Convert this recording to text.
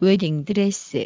웨딩드레스.